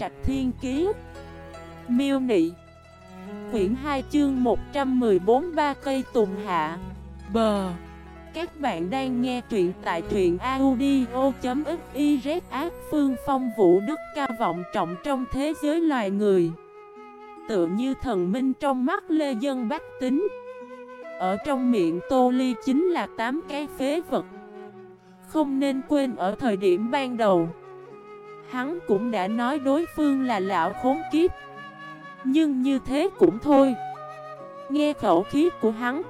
Trạch Thiên Kiế Miêu Nị. Quyển 2 chương 114 ba cây tùng hạ. Bờ Các bạn đang nghe truyện tại truyện audio.xyz ác phương phong vũ đức cao vọng trọng trong thế giới loài người. Tựa như thần minh trong mắt Lê Dân Bách Tính. Ở trong miệng Tô Ly chính là tám cái phế vật. Không nên quên ở thời điểm ban đầu. Hắn cũng đã nói đối phương là lão khốn kiếp. Nhưng như thế cũng thôi. Nghe khẩu khí của hắn,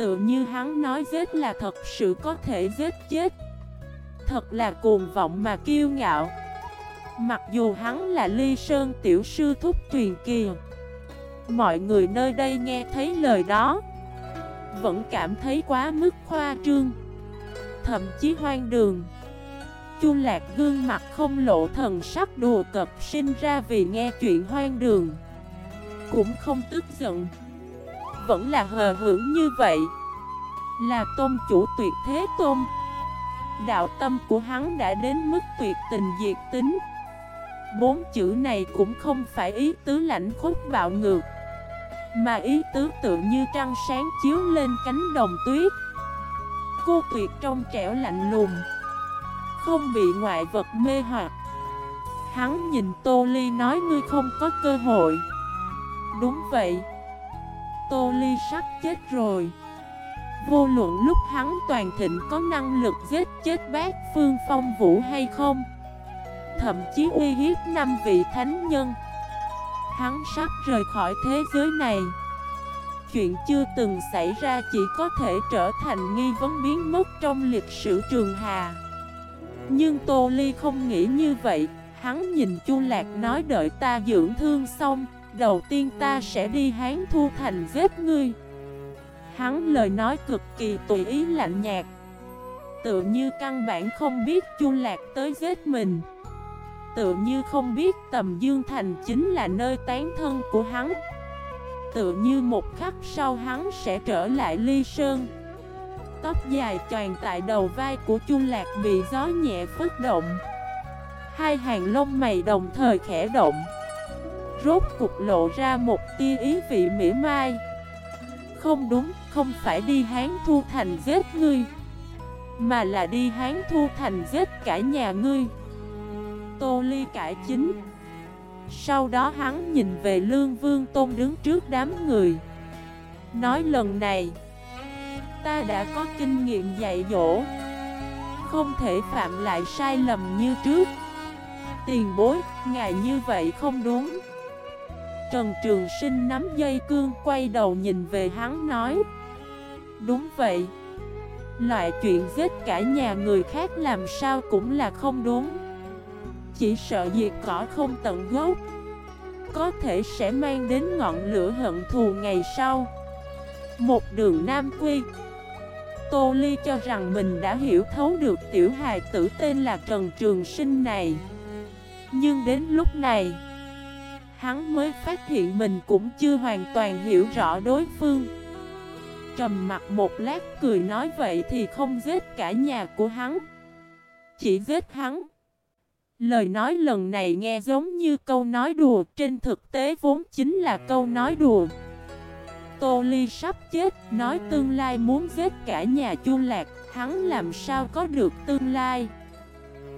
Tự như hắn nói giết là thật sự có thể giết chết. Thật là cuồng vọng mà kiêu ngạo. Mặc dù hắn là ly sơn tiểu sư thúc truyền kỳ Mọi người nơi đây nghe thấy lời đó, Vẫn cảm thấy quá mức khoa trương. Thậm chí hoang đường. Chu Lạc gương mặt không lộ thần sắc đùa cập sinh ra vì nghe chuyện hoang đường. Cũng không tức giận. Vẫn là hờ hưởng như vậy. Là tôn chủ tuyệt thế tôn. Đạo tâm của hắn đã đến mức tuyệt tình diệt tính. Bốn chữ này cũng không phải ý tứ lãnh khúc bạo ngược, Mà ý tứ tự như trăng sáng chiếu lên cánh đồng tuyết. Cô tuyệt trong trẻo lạnh lùng không bị ngoại vật mê hoặc. Hắn nhìn Tô Ly nói, ngươi không có cơ hội. Đúng vậy. Tô Ly sắp chết rồi. Vô luận lúc hắn toàn thịnh có năng lực giết chết bác Phương Phong Vũ hay không, Thậm chí uy hiếp năm vị thánh nhân, Hắn sắp rời khỏi thế giới này. Chuyện chưa từng xảy ra chỉ có thể trở thành nghi vấn biến mất trong lịch sử trường hà nhưng Tô Ly không nghĩ như vậy. Hắn nhìn Chu Lạc nói đợi ta dưỡng thương xong, Đầu tiên ta sẽ đi Hán Thu Thành giết ngươi. Hắn lời nói cực kỳ tùy ý lạnh nhạt. Tự như căn bản không biết Chu Lạc tới giết mình. Tự như không biết Tầm Dương Thành chính là nơi tán thân của hắn. Tự như một khắc sau hắn sẽ trở lại Ly Sơn. Tóc dài tròn tại đầu vai của Chu Lạc bị gió nhẹ phất động. Hai hàng lông mày đồng thời khẽ động. Rốt cục lộ ra một tia ý vị mỉa mai. Không đúng, không phải đi Hán Thu Thành giết ngươi Mà là đi Hán Thu Thành giết cả nhà ngươi. Tô Ly cải chính. Sau đó hắn nhìn về Lương Vương Tôn đứng trước đám người. Nói lần này Ta đã có kinh nghiệm dạy dỗ. Không thể phạm lại sai lầm như trước. Tiền bối, ngài như vậy không đúng. Trần Trường Sinh nắm dây cương quay đầu nhìn về hắn nói Đúng vậy. Loại chuyện giết cả nhà người khác làm sao cũng là không đúng. Chỉ sợ diệt cỏ không tận gốc. Có thể sẽ mang đến ngọn lửa hận thù ngày sau. Một đường Nam Quy Tô Ly cho rằng mình đã hiểu thấu được tiểu hài tử tên là Trần Trường Sinh này. Nhưng đến lúc này, Hắn mới phát hiện mình cũng chưa hoàn toàn hiểu rõ đối phương. Trầm mặt một lát cười nói vậy thì không giết cả nhà của hắn, Chỉ giết hắn. Lời nói lần này nghe giống như câu nói đùa, Trên thực tế vốn chính là câu nói đùa. Tô Ly sắp chết, nói tương lai muốn giết cả nhà Chu Lạc, hắn làm sao có được tương lai.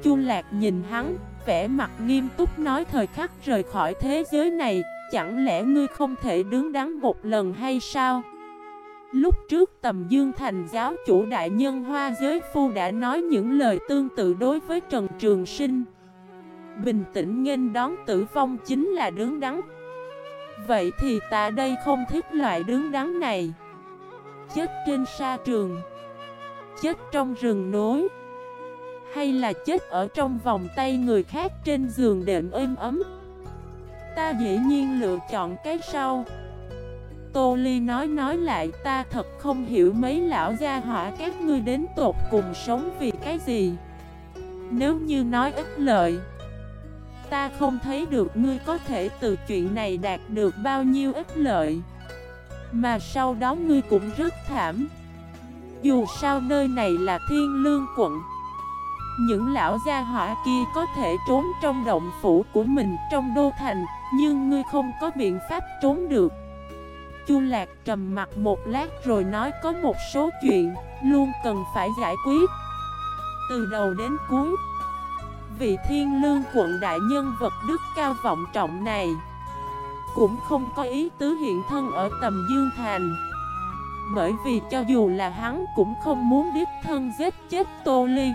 Chu Lạc nhìn hắn, vẻ mặt nghiêm túc nói thời khắc rời khỏi thế giới này, chẳng lẽ ngươi không thể đứng đắn một lần hay sao? Lúc trước tầm Dương Thành giáo chủ đại nhân Hoa Giới Phu đã nói những lời tương tự đối với Trần Trường Sinh. Bình tĩnh nghênh đón tử vong chính là đứng đắn. Vậy thì ta đây không thích loại đứng đắn này. Chết trên sa trường. Chết trong rừng núi. Hay là chết ở trong vòng tay người khác trên giường đệm êm ấm. Ta dĩ nhiên lựa chọn cái sau. Tô Ly nói nói lại, ta thật không hiểu mấy lão gia hỏa các ngươi đến tột cùng sống vì cái gì. Nếu như nói ít lợi Ta không thấy được ngươi có thể từ chuyện này đạt được bao nhiêu ích lợi. Mà sau đó ngươi cũng rất thảm. Dù sao nơi này là thiên lương quận, Những lão gia hỏa kia có thể trốn trong động phủ của mình trong đô thành, Nhưng ngươi không có biện pháp trốn được. Chu Lạc trầm mặt một lát rồi nói có một số chuyện Luôn cần phải giải quyết. Từ đầu đến cuối Vị thiên lương quận đại nhân vật đức cao vọng trọng này Cũng không có ý tứ hiện thân ở tầm Dương Thành. Bởi vì cho dù là hắn cũng không muốn đích thân giết chết Tô Ly.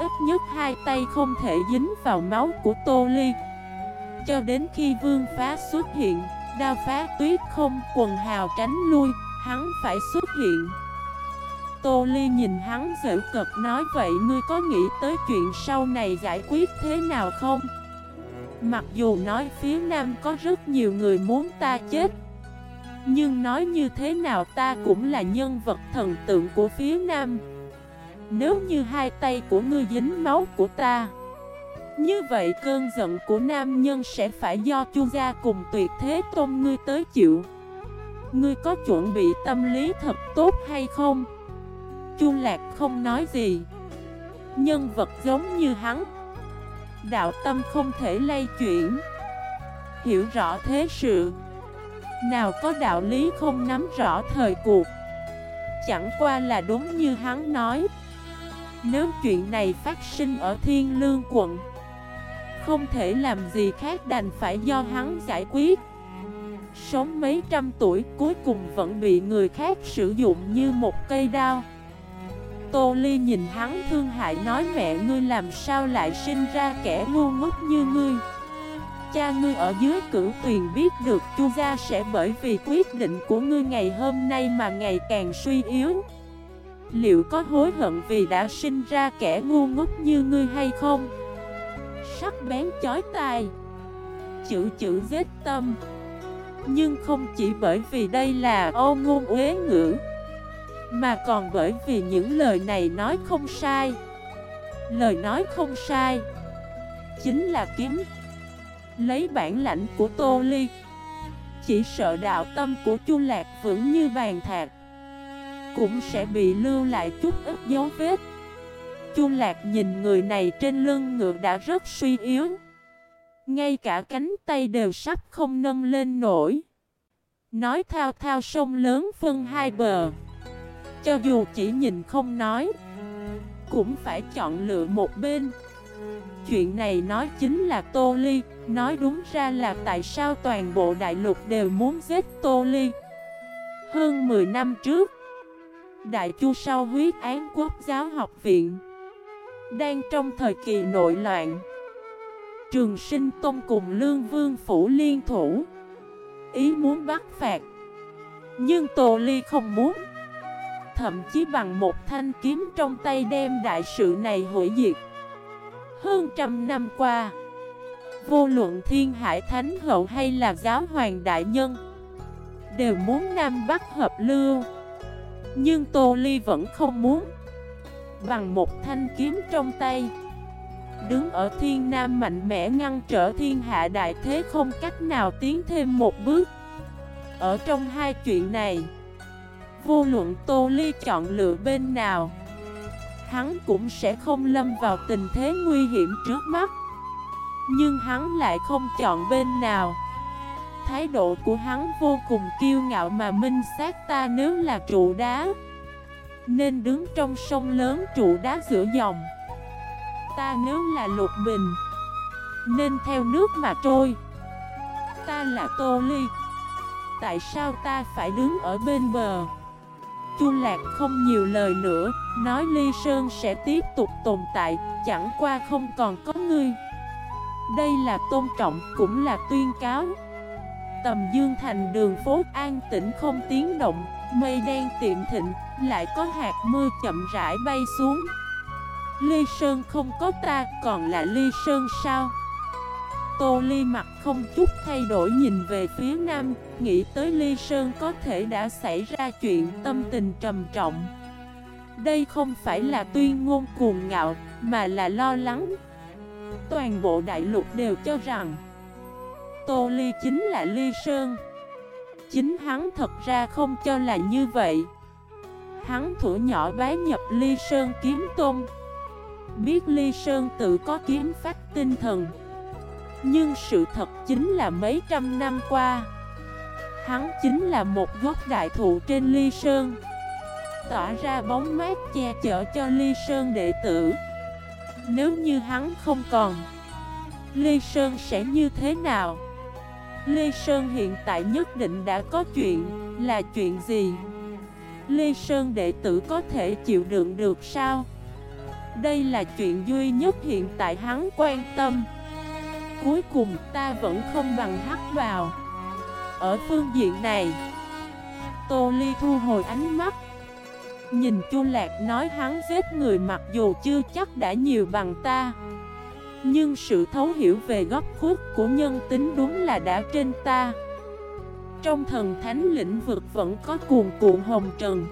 Ít nhất hai tay không thể dính vào máu của Tô Ly. Cho đến khi vương phá xuất hiện, Đao phá tuyết không quần hào tránh lui, Hắn phải xuất hiện. Tô Ly nhìn hắn dễ cực nói, vậy ngươi có nghĩ tới chuyện sau này giải quyết thế nào không? Mặc dù nói phía nam có rất nhiều người muốn ta chết, Nhưng nói như thế nào ta cũng là nhân vật thần tượng của phía nam Nếu như hai tay của ngươi dính máu của ta, Như vậy cơn giận của nam nhân sẽ phải do chu gia cùng tuyệt thế tôn ngươi tới chịu Ngươi có chuẩn bị tâm lý thật tốt hay không? Chu Lạc không nói gì. Nhân vật giống như hắn. Đạo tâm không thể lay chuyển. Hiểu rõ thế sự. Nào có đạo lý không nắm rõ thời cuộc. Chẳng qua là đúng như hắn nói. Nếu chuyện này phát sinh ở Thiên Lương quận, Không thể làm gì khác đành phải do hắn giải quyết. Sống mấy trăm tuổi cuối cùng vẫn bị người khác sử dụng như một cây đao. Tô Ly nhìn hắn thương hại nói mẹ ngươi làm sao lại sinh ra kẻ ngu ngốc như ngươi? Cha ngươi ở dưới cửu tuyền biết được chu gia sẽ bởi vì quyết định của ngươi ngày hôm nay mà ngày càng suy yếu. Liệu có hối hận vì đã sinh ra kẻ ngu ngốc như ngươi hay không? Sắc bén chói tai. Chữ chữ giết tâm. Nhưng không chỉ bởi vì đây là ô ngôn uế ngữ mà còn bởi vì những lời này nói không sai. Lời nói không sai. Chính là kiếm. Lấy bản lãnh của Tô Ly. Chỉ sợ đạo tâm của Chu Lạc vững như bàn thạc. Cũng sẽ bị lưu lại chút ít dấu vết. Chu Lạc nhìn người này trên lưng ngựa đã rất suy yếu. Ngay cả cánh tay đều sắp không nâng lên nổi. Nói thao thao sông lớn phân hai bờ cho dù chỉ nhìn không nói, Cũng phải chọn lựa một bên. Chuyện này nói chính là Tô Ly, Nói đúng ra là tại sao toàn bộ đại lục đều muốn giết Tô Ly. Hơn 10 năm trước, Đại chu sau huyết án quốc giáo học viện, Đang trong thời kỳ nội loạn, Trường sinh tôn cùng lương vương phủ liên thủ, Ý muốn bắt phạt. Nhưng Tô Ly không muốn thậm chí bằng một thanh kiếm trong tay đem đại sự này hủy diệt. Hơn trăm năm qua, vô luận thiên hải thánh hậu hay là giáo hoàng đại nhân, đều muốn Nam Bắc hợp lưu. Nhưng Tô Ly vẫn không muốn. Bằng một thanh kiếm trong tay, đứng ở thiên nam mạnh mẽ ngăn trở thiên hạ đại thế không cách nào tiến thêm một bước. Ở trong hai chuyện này, Vô luận Tô Ly chọn lựa bên nào, Hắn cũng sẽ không lâm vào tình thế nguy hiểm trước mắt. Nhưng hắn lại không chọn bên nào. Thái độ của hắn vô cùng kiêu ngạo mà minh xác ta nếu là trụ đá. Nên đứng trong sông lớn trụ đá giữa dòng. Ta nếu là lục bình, Nên theo nước mà trôi. Ta là Tô Ly. Tại sao ta phải đứng ở bên bờ? Chu Lạc không nhiều lời nữa, nói Ly Sơn sẽ tiếp tục tồn tại, chẳng qua không còn có ngươi. Đây là tôn trọng, cũng là tuyên cáo. Tầm Dương thành đường phố an tĩnh không tiếng động, mây đen tiệm thịnh, lại có hạt mưa chậm rãi bay xuống. Ly Sơn không có ta, còn là Ly Sơn sao? Tô Ly mặt không chút thay đổi nhìn về phía nam, nghĩ tới Ly Sơn có thể đã xảy ra chuyện tâm tình trầm trọng. Đây không phải là tuyên ngôn cuồng ngạo, mà là lo lắng. Toàn bộ đại lục đều cho rằng Tô Ly chính là Ly Sơn. Chính hắn thật ra không cho là như vậy. Hắn thủ nhỏ bái nhập Ly Sơn kiếm tôn. biết Ly Sơn tự có kiếm phách tinh thần nhưng sự thật chính là mấy trăm năm qua, Hắn chính là một gốc đại thụ trên Ly Sơn Tỏa ra bóng mát che chở cho Ly Sơn đệ tử Nếu như hắn không còn, Ly Sơn sẽ như thế nào? Ly Sơn hiện tại nhất định đã có chuyện, Là chuyện gì? Ly Sơn đệ tử có thể chịu đựng được sao? Đây là chuyện duy nhất hiện tại hắn quan tâm Cuối cùng ta vẫn không bằng hắc vào Ở phương diện này, Tô Ly thu hồi ánh mắt. Nhìn Chu Lạc nói hắn giết người mặc dù chưa chắc đã nhiều bằng ta. Nhưng sự thấu hiểu về góc khuất của nhân tính đúng là đã trên ta. Trong thần thánh lĩnh vực vẫn có cuồn cuộn hồng trần.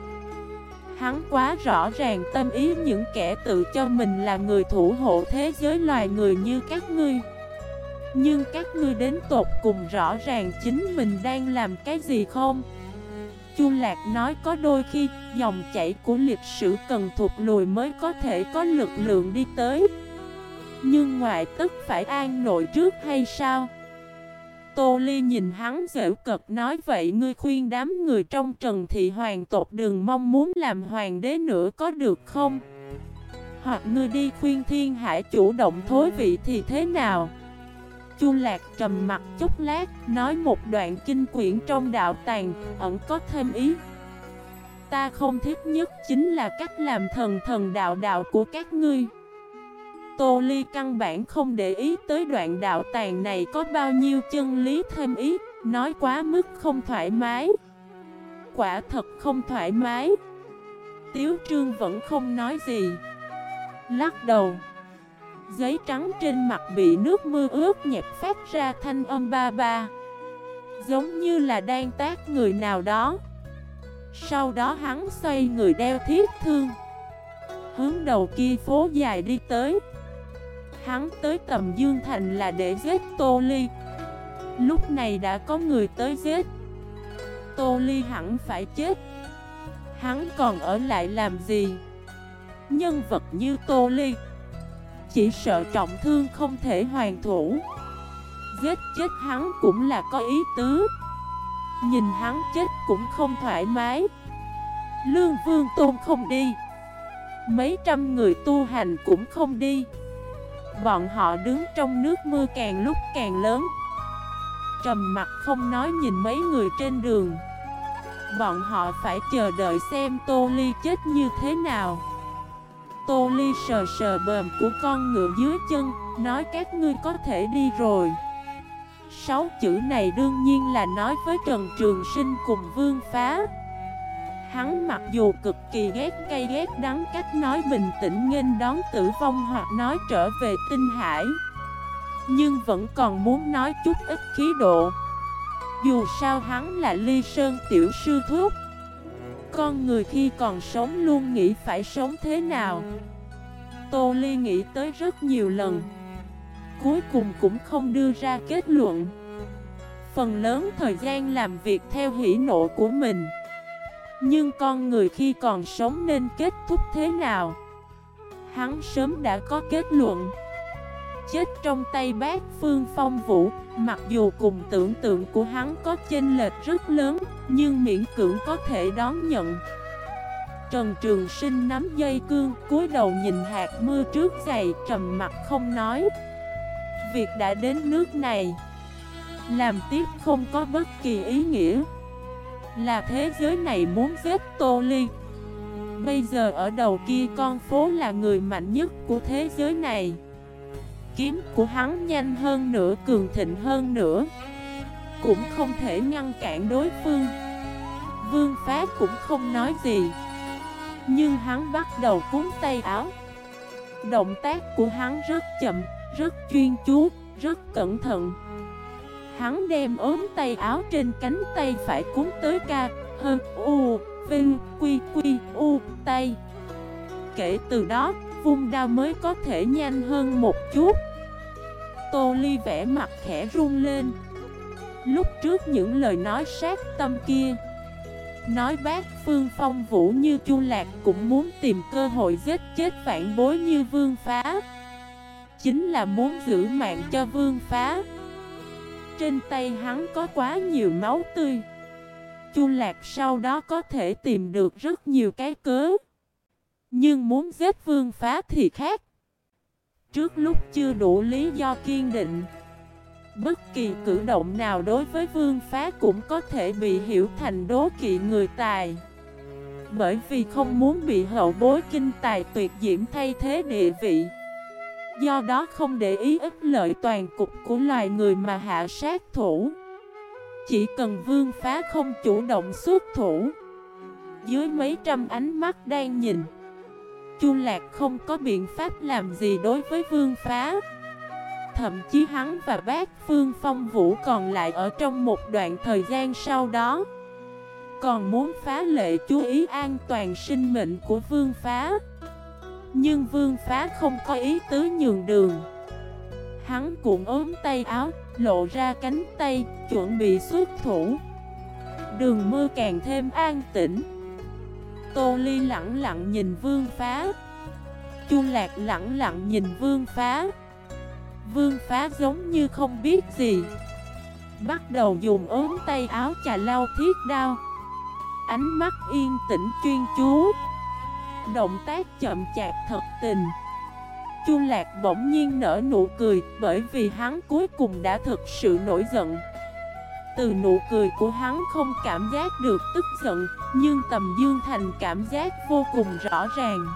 Hắn quá rõ ràng tâm ý những kẻ tự cho mình là người thủ hộ thế giới loài người như các ngươi. Nhưng các ngươi đến tột cùng rõ ràng chính mình đang làm cái gì không? Chu Lạc nói có đôi khi dòng chảy của lịch sử cần thuộc lùi mới có thể có lực lượng đi tới Nhưng ngoại tất phải an nội trước hay sao? Tô Ly nhìn hắn dễu cực nói, vậy ngươi khuyên đám người trong trần thị hoàng tộc đừng mong muốn làm hoàng đế nữa có được không? Hoặc ngươi đi khuyên thiên hải chủ động thối vị thì thế nào? Chu Lạc trầm mặt chút lát, nói một đoạn kinh quyển trong đạo tàng, ẩn có thêm ý. Ta không thích nhất chính là cách làm thần thần đạo đạo của các ngươi. Tô Ly căn bản không để ý tới đoạn đạo tàng này có bao nhiêu chân lý thêm ý, nói quá mức không thoải mái. Quả thật không thoải mái. Tiếu Trương vẫn không nói gì. Lắc đầu. Giấy trắng trên mặt bị nước mưa ướt nhẹp phát ra thanh âm ba ba. Giống như là đang tác người nào đó. Sau đó hắn xoay người đeo thiết thương. Hướng đầu kia phố dài đi tới. Hắn tới tầm Dương Thành là để giết Tô Ly. Lúc này đã có người tới giết. Tô Ly hẳn phải chết. Hắn còn ở lại làm gì? Nhân vật như Tô Ly chỉ sợ trọng thương không thể hoàn thủ. Giết chết hắn cũng là có ý tứ. Nhìn hắn chết cũng không thoải mái. Lương Vương Tôn không đi. Mấy trăm người tu hành cũng không đi. Bọn họ đứng trong nước mưa càng lúc càng lớn. Trầm mặt không nói nhìn mấy người trên đường. Bọn họ phải chờ đợi xem Tô Ly chết như thế nào. Tô Ly sờ sờ bờm của con ngựa dưới chân, nói các ngươi có thể đi rồi. Sáu chữ này đương nhiên là nói với Trần Trường Sinh cùng Vương Phá. Hắn mặc dù cực kỳ ghét cay ghét đắng cách nói bình tĩnh nghênh đón tử vong hoặc nói trở về tinh hải. Nhưng vẫn còn muốn nói chút ít khí độ. Dù sao hắn là ly sơn tiểu sư thuốc con người khi còn sống luôn nghĩ phải sống thế nào. Tô Ly nghĩ tới rất nhiều lần. Cuối cùng cũng không đưa ra kết luận. Phần lớn thời gian làm việc theo hỷ nộ của mình. Nhưng con người khi còn sống nên kết thúc thế nào? Hắn sớm đã có kết luận. Chết trong tay bác Phương Phong Vũ. Mặc dù cùng tưởng tượng của hắn có chênh lệch rất lớn, Nhưng miễn cưỡng có thể đón nhận. Trần Trường Sinh nắm dây cương, cúi đầu nhìn hạt mưa trước giày, trầm mặt không nói. Việc đã đến nước này, Làm tiếp không có bất kỳ ý nghĩa. Là thế giới này muốn giết Tô Ly. Bây giờ ở đầu kia con phố là người mạnh nhất của thế giới này. Kiếm của hắn nhanh hơn nữa, cường thịnh hơn nữa. Cũng không thể ngăn cản đối phương. Vương phá cũng không nói gì. Nhưng hắn bắt đầu cuốn tay áo. Động tác của hắn rất chậm, rất chuyên chú, rất cẩn thận. Hắn đem ốm tay áo trên cánh tay phải cuốn tới ca Hơn U, Vinh, Quy, Quy, U, tay. Kể từ đó, vung đao mới có thể nhanh hơn một chút. Tô Ly vẽ mặt khẽ run lên. Lúc trước những lời nói sát tâm kia, Nói bác Phương Phong Vũ như Chu Lạc cũng muốn tìm cơ hội giết chết phản bối như Vương Phá. Chính là muốn giữ mạng cho Vương Phá. Trên tay hắn có quá nhiều máu tươi. Chu Lạc sau đó có thể tìm được rất nhiều cái cớ. Nhưng muốn giết Vương Phá thì khác. Trước lúc chưa đủ lý do kiên định, Bất kỳ cử động nào đối với vương phá cũng có thể bị hiểu thành đố kỵ người tài. Bởi vì không muốn bị hậu bối kinh tài tuyệt diễm thay thế địa vị. Do đó không để ý ích lợi toàn cục của loài người mà hạ sát thủ. Chỉ cần vương phá không chủ động xuất thủ, Dưới mấy trăm ánh mắt đang nhìn Chu Lạc không có biện pháp làm gì đối với vương phá. Thậm chí hắn và bác Phương Phong Vũ còn lại ở trong một đoạn thời gian sau đó. Còn muốn phá lệ chú ý an toàn sinh mệnh của vương phá. Nhưng vương phá không có ý tứ nhường đường. Hắn cuộn ốm tay áo, lộ ra cánh tay, chuẩn bị xuất thủ. Đường mưa càng thêm an tĩnh. Tô Ly lặng lặng nhìn vương phá. Chu Lạc lặng lặng nhìn vương phá. Vương phá giống như không biết gì. Bắt đầu dùng ốm tay áo chà lau thiết đao. Ánh mắt yên tĩnh chuyên chú. Động tác chậm chạp thật tình. Chu Lạc bỗng nhiên nở nụ cười Bởi vì hắn cuối cùng đã thực sự nổi giận. Từ nụ cười của hắn không cảm giác được tức giận Nhưng tầm dương thành cảm giác vô cùng rõ ràng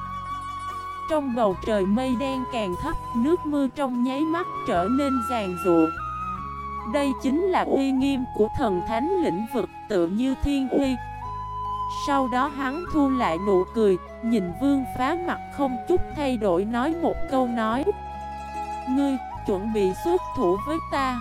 trong bầu trời mây đen càng thấp, nước mưa trong nháy mắt trở nên ràng rụa. Đây chính là uy nghiêm của thần thánh lĩnh vực tự như thiên uy. Sau đó hắn thu lại nụ cười, nhìn vương phá mặt không chút thay đổi nói một câu nói. Ngươi, chuẩn bị xuất thủ với ta.